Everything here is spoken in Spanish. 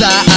casa